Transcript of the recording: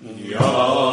Yeah.